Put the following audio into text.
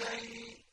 شَيْءٍ.